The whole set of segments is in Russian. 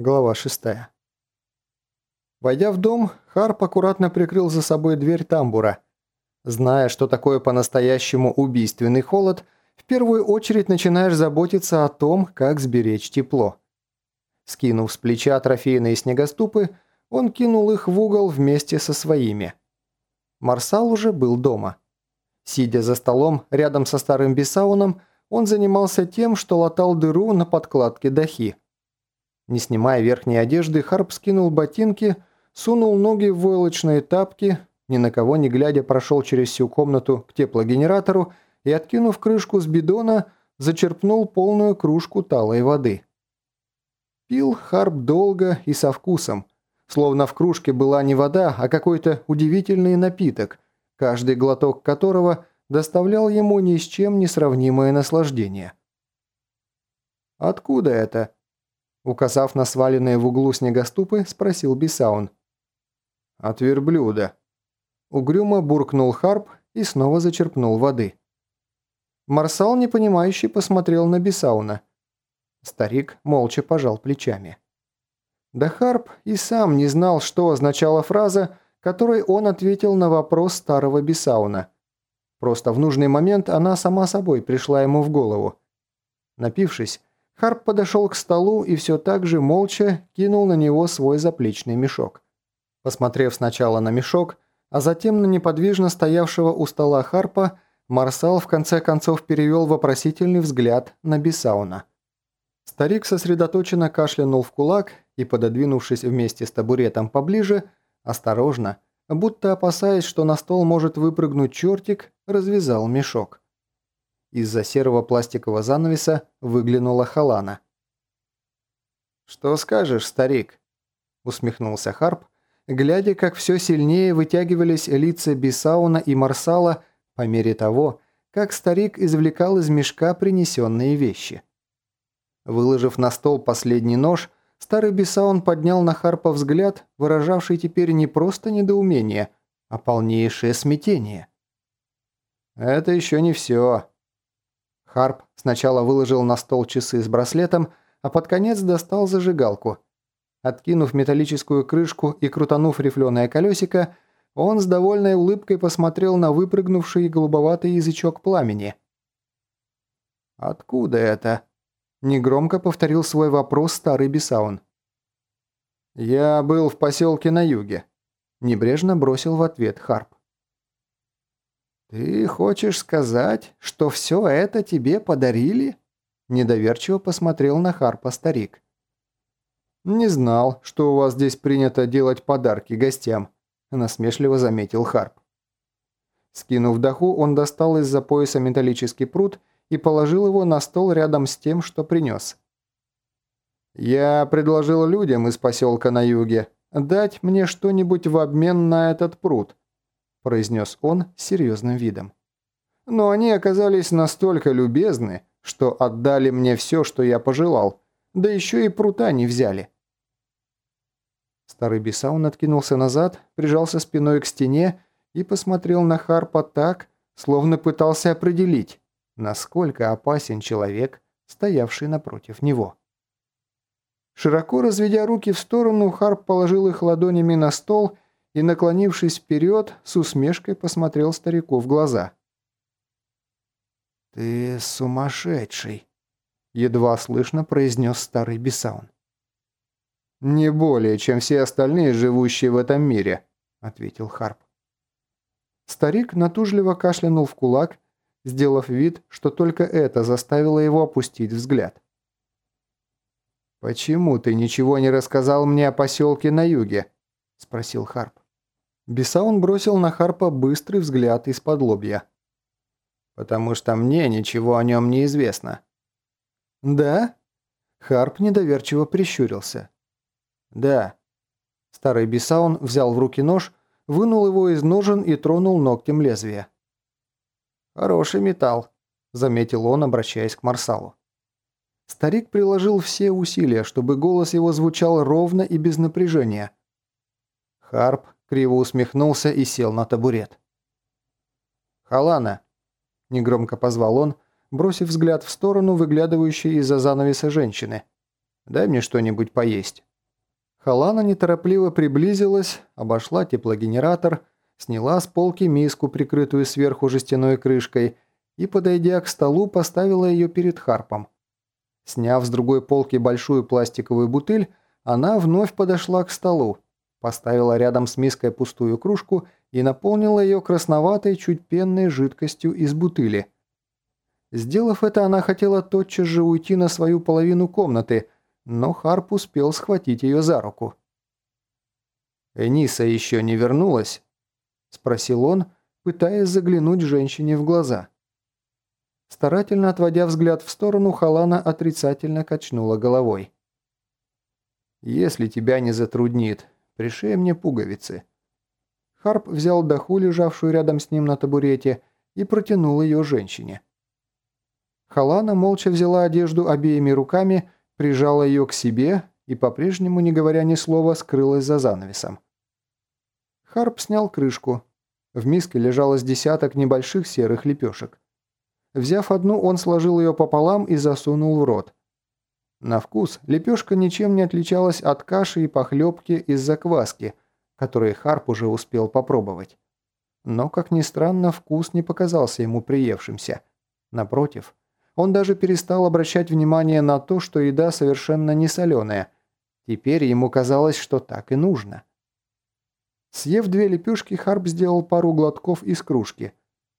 Глава 6. Войдя в дом, Харп аккуратно прикрыл за собой дверь тамбура. Зная, что такое по-настоящему убийственный холод, в первую очередь начинаешь заботиться о том, как сберечь тепло. Скинув с плеча трофейные снегоступы, он кинул их в угол вместе со своими. Марсал уже был дома. Сидя за столом рядом со старым Бесауном, он занимался тем, что латал дыру на подкладке дахи. Не снимая верхней одежды, Харп скинул ботинки, сунул ноги в войлочные тапки, ни на кого не глядя прошел через всю комнату к теплогенератору и, откинув крышку с бидона, зачерпнул полную кружку талой воды. Пил Харп долго и со вкусом, словно в кружке была не вода, а какой-то удивительный напиток, каждый глоток которого доставлял ему ни с чем не сравнимое наслаждение. «Откуда это?» Указав на сваленные в углу снегоступы, спросил Бисаун. «От верблюда». Угрюмо буркнул Харп и снова зачерпнул воды. Марсал, непонимающе, посмотрел на Бисауна. Старик молча пожал плечами. Да Харп и сам не знал, что означала фраза, которой он ответил на вопрос старого Бисауна. Просто в нужный момент она сама собой пришла ему в голову. Напившись, Харп подошел к столу и все так же молча кинул на него свой заплечный мешок. Посмотрев сначала на мешок, а затем на неподвижно стоявшего у стола Харпа, Марсал в конце концов перевел вопросительный взгляд на Бесауна. Старик сосредоточенно кашлянул в кулак и, пододвинувшись вместе с табуретом поближе, осторожно, будто опасаясь, что на стол может выпрыгнуть чертик, развязал мешок. Из-за серого пластикового занавеса выглянула Халана. «Что скажешь, старик?» – усмехнулся Харп, глядя, как все сильнее вытягивались лица Бисауна и Марсала по мере того, как старик извлекал из мешка принесенные вещи. Выложив на стол последний нож, старый Бисаун поднял на Харпа взгляд, выражавший теперь не просто недоумение, а полнейшее смятение. «Это еще не все», Харп сначала выложил на стол часы с браслетом, а под конец достал зажигалку. Откинув металлическую крышку и крутанув рифленое колесико, он с довольной улыбкой посмотрел на выпрыгнувший голубоватый язычок пламени. «Откуда это?» – негромко повторил свой вопрос старый Бесаун. «Я был в поселке на юге», – небрежно бросил в ответ Харп. «Ты хочешь сказать, что все это тебе подарили?» Недоверчиво посмотрел на Харпа старик. «Не знал, что у вас здесь принято делать подарки гостям», насмешливо заметил Харп. Скинув даху, он достал из-за пояса металлический пруд и положил его на стол рядом с тем, что принес. «Я предложил людям из поселка на юге дать мне что-нибудь в обмен на этот пруд, – произнес он с серьезным видом. «Но они оказались настолько любезны, что отдали мне все, что я пожелал, да еще и прута не взяли». Старый Бесаун откинулся назад, прижался спиной к стене и посмотрел на Харпа так, словно пытался определить, насколько опасен человек, стоявший напротив него. Широко разведя руки в сторону, Харп положил их ладонями на стол и, наклонившись вперед, с усмешкой посмотрел старику в глаза. «Ты сумасшедший!» – едва слышно произнес старый Бесаун. «Не более, чем все остальные, живущие в этом мире», – ответил Харп. Старик натужливо кашлянул в кулак, сделав вид, что только это заставило его опустить взгляд. «Почему ты ничего не рассказал мне о поселке на юге?» – спросил Харп. Бесаун бросил на Харпа быстрый взгляд из-под лобья. «Потому что мне ничего о нем не известно». «Да?» Харп недоверчиво прищурился. «Да». Старый Бесаун взял в руки нож, вынул его из ножен и тронул ногтем лезвия. «Хороший металл», – заметил он, обращаясь к Марсалу. Старик приложил все усилия, чтобы голос его звучал ровно и без напряжения. Харп Криво усмехнулся и сел на табурет. «Халана!» – негромко позвал он, бросив взгляд в сторону выглядывающей из-за занавеса женщины. «Дай мне что-нибудь поесть. Халана неторопливо приблизилась, обошла теплогенератор, сняла с полки миску, прикрытую сверху жестяной крышкой, и, подойдя к столу, поставила ее перед Харпом. Сняв с другой полки большую пластиковую бутыль, она вновь подошла к столу, поставила рядом с миской пустую кружку и наполнила ее красноватой, чуть пенной жидкостью из бутыли. Сделав это, она хотела тотчас же уйти на свою половину комнаты, но Харп успел схватить ее за руку. «Эниса еще не вернулась?» – спросил он, пытаясь заглянуть женщине в глаза. Старательно отводя взгляд в сторону, Халана отрицательно качнула головой. «Если тебя не затруднит, пришей мне пуговицы». Харп взял даху, лежавшую рядом с ним на табурете, и протянул ее женщине. Халана молча взяла одежду обеими руками, прижала ее к себе и, по-прежнему, не говоря ни слова, скрылась за занавесом. Харп снял крышку. В миске лежало с десяток небольших серых лепешек. Взяв одну, он сложил ее пополам и засунул в рот. На вкус лепешка ничем не отличалась от каши и похлебки из закваски, которые Харп уже успел попробовать. Но, как ни странно, вкус не показался ему приевшимся. Напротив, он даже перестал обращать внимание на то, что еда совершенно не соленая. Теперь ему казалось, что так и нужно. Съев две лепешки, Харп сделал пару глотков из кружки.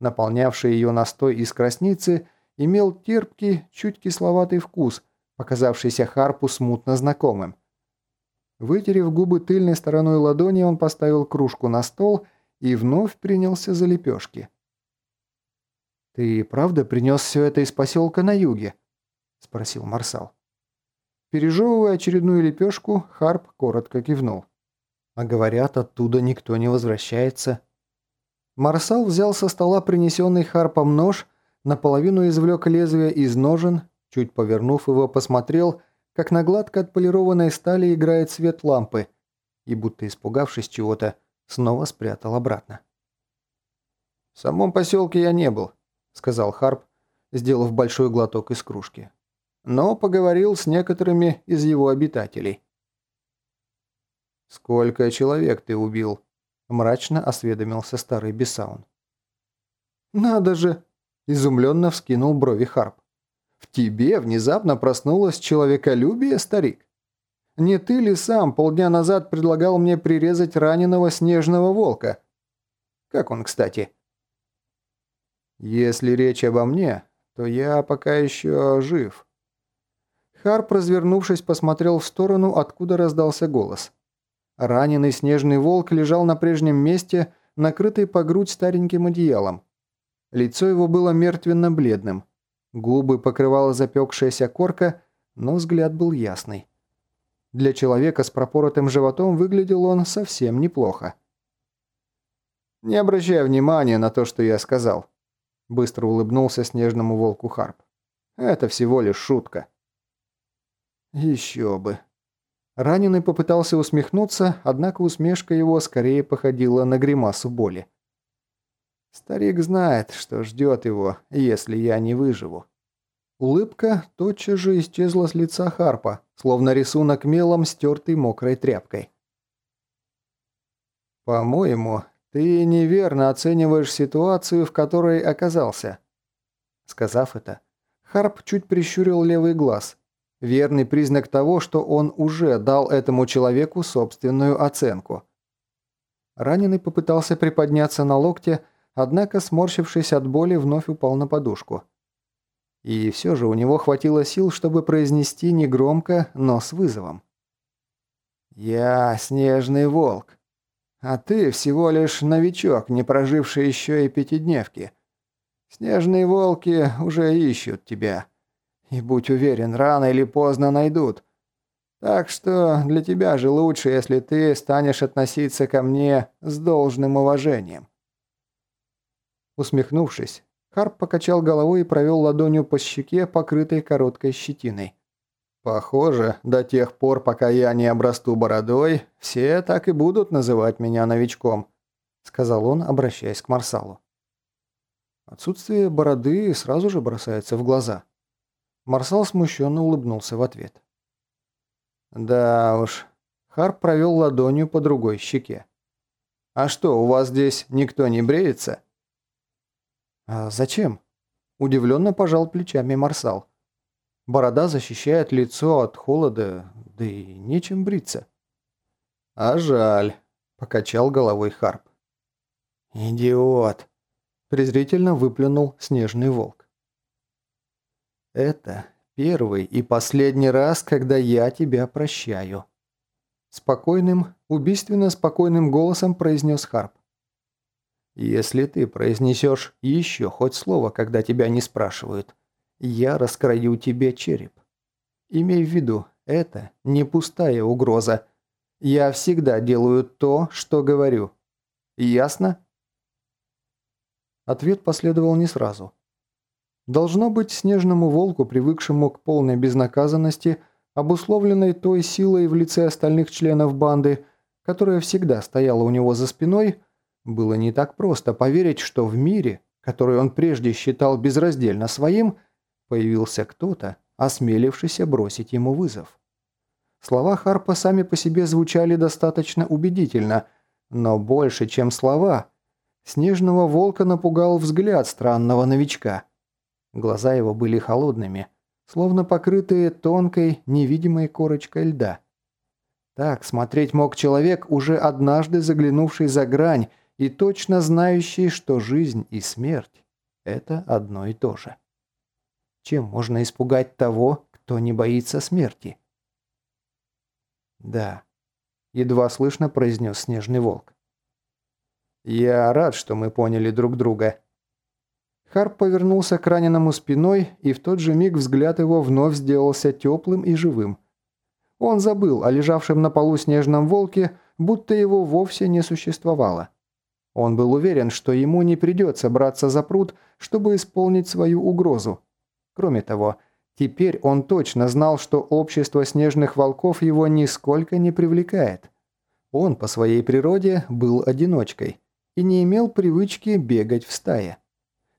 Наполнявший ее настой из красницы имел терпкий, чуть кисловатый вкус – показавшийся Харпу смутно знакомым. Вытерев губы тыльной стороной ладони, он поставил кружку на стол и вновь принялся за лепешки. «Ты правда принес все это из поселка на юге?» – спросил Марсал. Пережевывая очередную лепешку, Харп коротко кивнул. «А говорят, оттуда никто не возвращается». Марсал взял со стола принесенный Харпом нож, наполовину извлек лезвие из ножен Чуть повернув его, посмотрел, как на гладко отполированной стали играет свет лампы, и, будто испугавшись чего-то, снова спрятал обратно. «В самом поселке я не был», — сказал Харп, сделав большой глоток из кружки. «Но поговорил с некоторыми из его обитателей». «Сколько человек ты убил?» – мрачно осведомился старый Бесаун. «Надо же!» – изумленно вскинул брови Харп. В тебе внезапно проснулось человеколюбие, старик? Не ты ли сам полдня назад предлагал мне прирезать раненого снежного волка? Как он, кстати? Если речь обо мне, то я пока еще жив. Харп, развернувшись, посмотрел в сторону, откуда раздался голос. Раненый снежный волк лежал на прежнем месте, накрытый по грудь стареньким одеялом. Лицо его было мертвенно-бледным. Губы покрывала запекшаяся корка, но взгляд был ясный. Для человека с пропоротым животом выглядел он совсем неплохо. «Не обращай внимания на то, что я сказал», – быстро улыбнулся снежному волку Харп. «Это всего лишь шутка». «Еще бы». Раненый попытался усмехнуться, однако усмешка его скорее походила на гримасу боли. Старик знает, что ждет его, если я не выживу. Улыбка тотчас же исчезла с лица Харпа, словно рисунок мелом, стертый мокрой тряпкой. «По-моему, ты неверно оцениваешь ситуацию, в которой оказался». Сказав это, Харп чуть прищурил левый глаз. Верный признак того, что он уже дал этому человеку собственную оценку. Раненый попытался приподняться на локте, однако, сморщившись от боли, вновь упал на подушку. И все же у него хватило сил, чтобы произнести негромко, но с вызовом. «Я снежный волк, а ты всего лишь новичок, не проживший еще и пятидневки. Снежные волки уже ищут тебя. И будь уверен, рано или поздно найдут. Так что для тебя же лучше, если ты станешь относиться ко мне с должным уважением». Усмехнувшись, Харп покачал головой и провел ладонью по щеке, покрытой короткой щетиной. «Похоже, до тех пор, пока я не обрасту бородой, все так и будут называть меня новичком», сказал он, обращаясь к Марсалу. Отсутствие бороды сразу же бросается в глаза. Марсал смущенно улыбнулся в ответ. «Да уж», Харп провел ладонью по другой щеке. «А что, у вас здесь никто не бреется?» «А зачем?» – удивленно пожал плечами Марсал. «Борода защищает лицо от холода, да и нечем бриться». «А жаль», – покачал головой Харп. «Идиот!» – презрительно выплюнул снежный волк. «Это первый и последний раз, когда я тебя прощаю», – спокойным, убийственно спокойным голосом произнес Харп. «Если ты произнесешь еще хоть слово, когда тебя не спрашивают, я раскрою тебе череп. Имей в виду, это не пустая угроза. Я всегда делаю то, что говорю. Ясно?» Ответ последовал не сразу. Должно быть, снежному волку, привыкшему к полной безнаказанности, обусловленной той силой в лице остальных членов банды, которая всегда стояла у него за спиной, было не так просто поверить, что в мире, который он прежде считал безраздельно своим, появился кто-то, осмелившийся бросить ему вызов. Слова Харпа сами по себе звучали достаточно убедительно, но больше, чем слова, снежного волка напугал взгляд странного новичка. Глаза его были холодными, словно покрытые тонкой, невидимой корочкой льда. Так смотреть мог человек, уже однажды заглянувший за грань и точно знающий, что жизнь и смерть – это одно и то же. Чем можно испугать того, кто не боится смерти? «Да», – едва слышно произнес Снежный Волк. «Я рад, что мы поняли друг друга». Харп повернулся к раненому спиной, и в тот же миг взгляд его вновь сделался теплым и живым. Он забыл о лежавшем на полу снежном волке, будто его вовсе не существовало. Он был уверен, что ему не придется браться за пруд, чтобы исполнить свою угрозу. Кроме того, теперь он точно знал, что общество снежных волков его нисколько не привлекает. Он по своей природе был одиночкой и не имел привычки бегать в стае.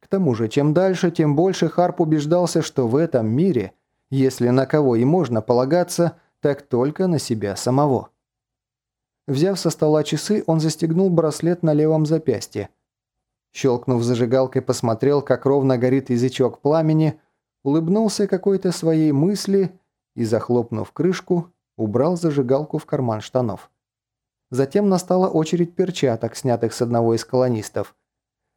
К тому же, чем дальше, тем больше Харп убеждался, что в этом мире, если на кого и можно полагаться, так только на себя самого. Взяв со стола часы, он застегнул браслет на левом запястье. Щелкнув зажигалкой, посмотрел, как ровно горит язычок пламени, улыбнулся какой-то своей мысли и, захлопнув крышку, убрал зажигалку в карман штанов. Затем настала очередь перчаток, снятых с одного из колонистов.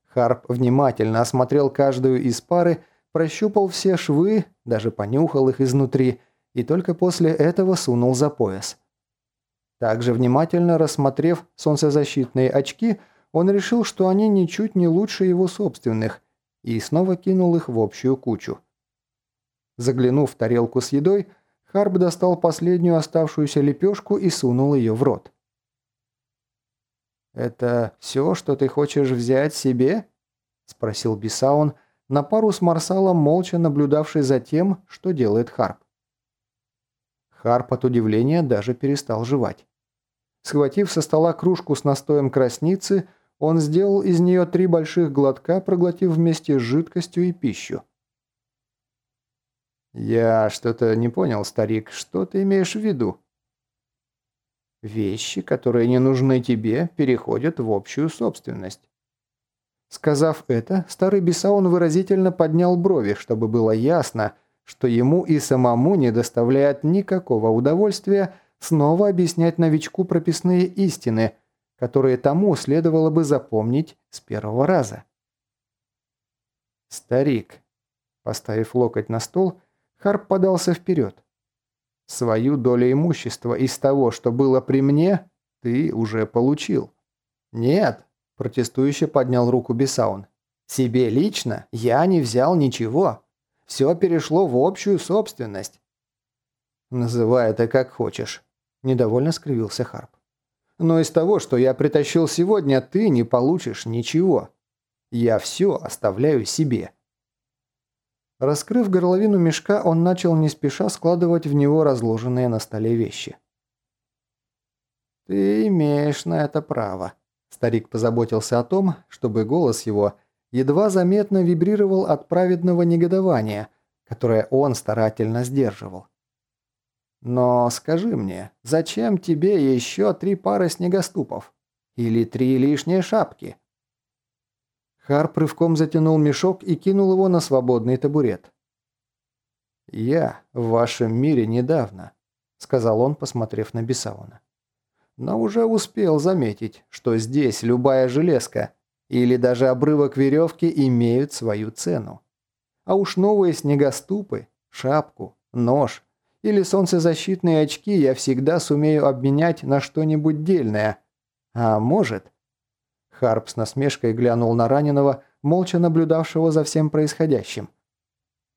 Харп внимательно осмотрел каждую из пары, прощупал все швы, даже понюхал их изнутри, и только после этого сунул за пояс. Также внимательно рассмотрев солнцезащитные очки, он решил, что они ничуть не лучше его собственных, и снова кинул их в общую кучу. Заглянув в тарелку с едой, Харп достал последнюю оставшуюся лепешку и сунул ее в рот. «Это все, что ты хочешь взять себе?» – спросил Бисаун, на пару с Марсалом, молча наблюдавший за тем, что делает Харп. Харп от удивления даже перестал жевать. Схватив со стола кружку с настоем красницы, он сделал из нее три больших глотка, проглотив вместе с жидкостью и пищу. «Я что-то не понял, старик. Что ты имеешь в виду?» «Вещи, которые не нужны тебе, переходят в общую собственность». Сказав это, старый Бесаун выразительно поднял брови, чтобы было ясно – что ему и самому не доставляет никакого удовольствия снова объяснять новичку прописные истины, которые тому следовало бы запомнить с первого раза. «Старик», поставив локоть на стол, Харп подался вперед. «Свою долю имущества из того, что было при мне, ты уже получил». «Нет», – протестующе поднял руку Бесаун. «Себе лично я не взял ничего». Все перешло в общую собственность». «Называй это как хочешь», – недовольно скривился Харп. «Но из того, что я притащил сегодня, ты не получишь ничего. Я все оставляю себе». Раскрыв горловину мешка, он начал не спеша складывать в него разложенные на столе вещи. «Ты имеешь на это право», – старик позаботился о том, чтобы голос его едва заметно вибрировал от праведного негодования, которое он старательно сдерживал. Но скажи мне, зачем тебе еще три пары снегоступов? Или три лишние шапки?» Харп рывком затянул мешок и кинул его на свободный табурет. «Я в вашем мире недавно», — сказал он, посмотрев на Бесауна. «Но уже успел заметить, что здесь любая железка или даже обрывок веревки имеют свою цену. А уж новые снегоступы, шапку, нож или солнцезащитные очки я всегда сумею обменять на что-нибудь дельное. А может...» Харп с насмешкой глянул на раненого, молча наблюдавшего за всем происходящим.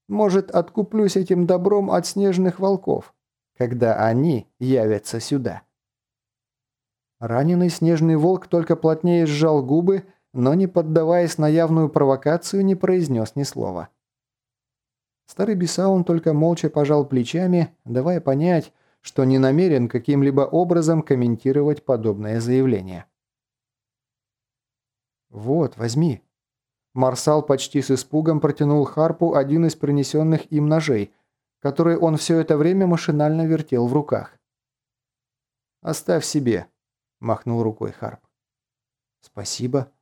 «Может, откуплюсь этим добром от снежных волков, когда они явятся сюда». Раненый снежный волк только плотнее сжал губы, но, не поддаваясь на явную провокацию, не произнес ни слова. Старый Бесаун только молча пожал плечами, давая понять, что не намерен каким-либо образом комментировать подобное заявление. «Вот, возьми». Марсал почти с испугом протянул Харпу один из принесенных им ножей, который он все это время машинально вертел в руках. «Оставь себе», – махнул рукой Харп. «Спасибо», –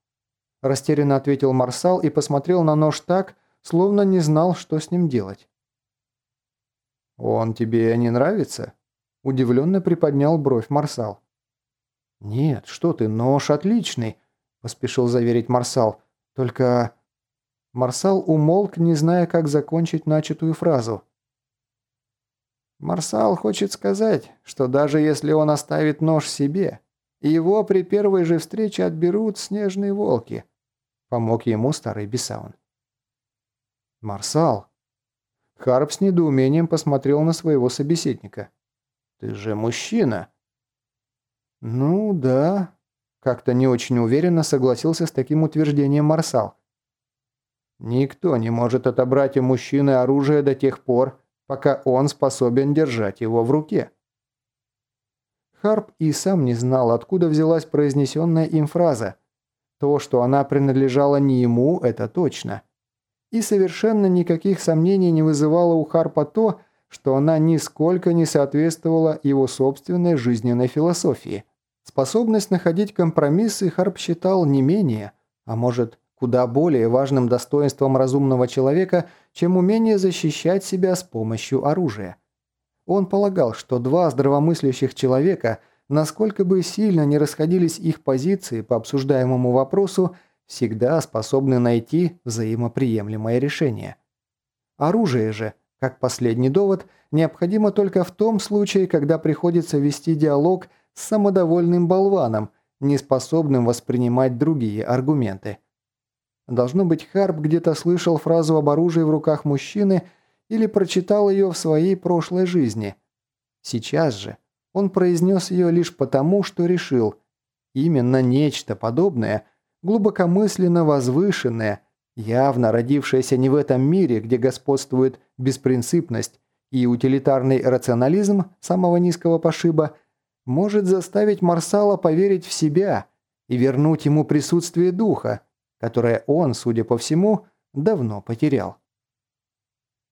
растерянно ответил Марсал и посмотрел на нож так, словно не знал, что с ним делать. «Он тебе не нравится?» – удивленно приподнял бровь Марсал. «Нет, что ты, нож отличный», поспешил заверить Марсал. «Только...» Марсал умолк, не зная, как закончить начатую фразу. «Марсал хочет сказать, что даже если он оставит нож себе, его при первой же встрече отберут снежные волки», помог ему старый Бесаун. «Марсал!» Харп с недоумением посмотрел на своего собеседника. «Ты же мужчина!» «Ну да», как-то не очень уверенно согласился с таким утверждением Марсал. Никто не может отобрать у мужчины оружие до тех пор, пока он способен держать его в руке. Харп и сам не знал, откуда взялась произнесенная им фраза. То, что она принадлежала не ему, это точно. И совершенно никаких сомнений не вызывало у Харпа то, что она нисколько не соответствовала его собственной жизненной философии – Способность находить компромиссы Харп считал не менее, а может, куда более важным достоинством разумного человека, чем умение защищать себя с помощью оружия. Он полагал, что два здравомыслящих человека, насколько бы сильно не расходились их позиции по обсуждаемому вопросу, всегда способны найти взаимоприемлемое решение. Оружие же, как последний довод, необходимо только в том случае, когда приходится вести диалог с самодовольным болваном, неспособным воспринимать другие аргументы. Должно быть, Харп где-то слышал фразу об оружии в руках мужчины или прочитал ее в своей прошлой жизни. Сейчас же он произнес ее лишь потому, что решил, именно нечто подобное, глубокомысленно возвышенное, явно родившееся не в этом мире, где господствует беспринципность и утилитарный рационализм самого низкого пошиба – может заставить Марсала поверить в себя и вернуть ему присутствие духа, которое он, судя по всему, давно потерял.